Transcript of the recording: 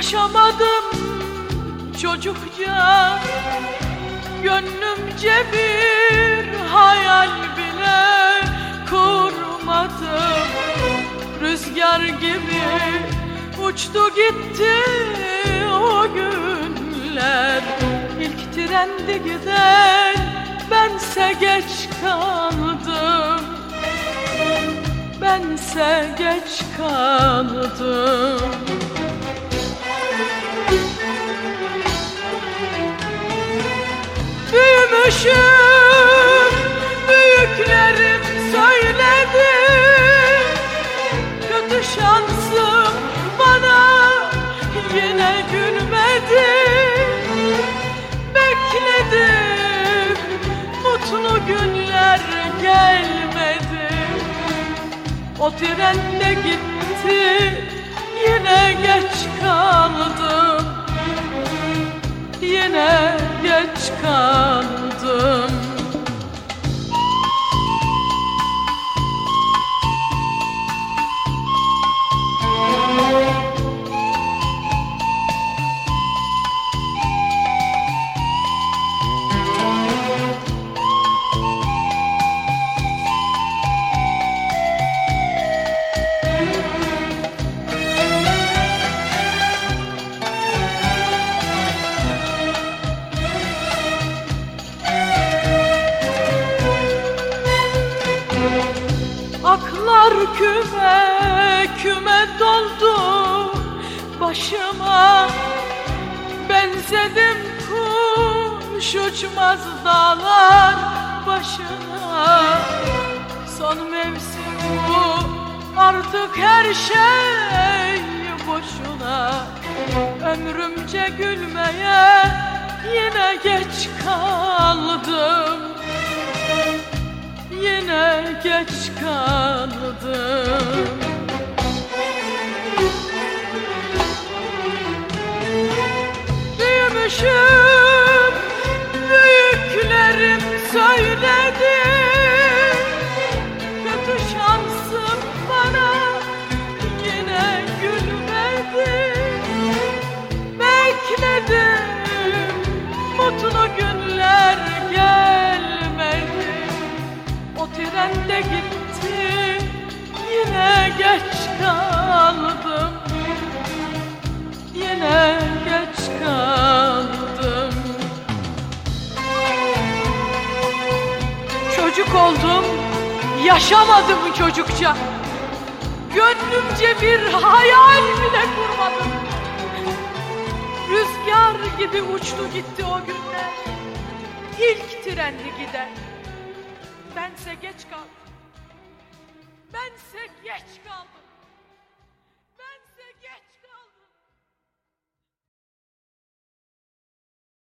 Yaşamadım çocukça. Gönlümce bir hayal bile kurmadım. Rüzgar gibi uçtu gitti o günler. İlk trendi giden bense geç kaldım. Bense geç kaldım Büyümüşüm büyüklerim söyledi. Kötü şansım bana yine gülmedi. Bekledim mutlu günler gelmedi. O trende gitti Aklar küme küme doldu başıma. Benzedim kuş uçmaz dağlar başına. Son mevsim bu artık her şey boşuna. Ömrümce gülmeye yine geç kaldım Yine geç kaldım trende gitti yine geç kaldım. Yine geç kaldım. Çocuk oldum yaşamadım çocukça. Gönlümce bir hayal bile kurmadım. Rüzgar gibi uçtu gitti o günler. İlk trendi gider Bense geç kaldım. Bense geç kaldım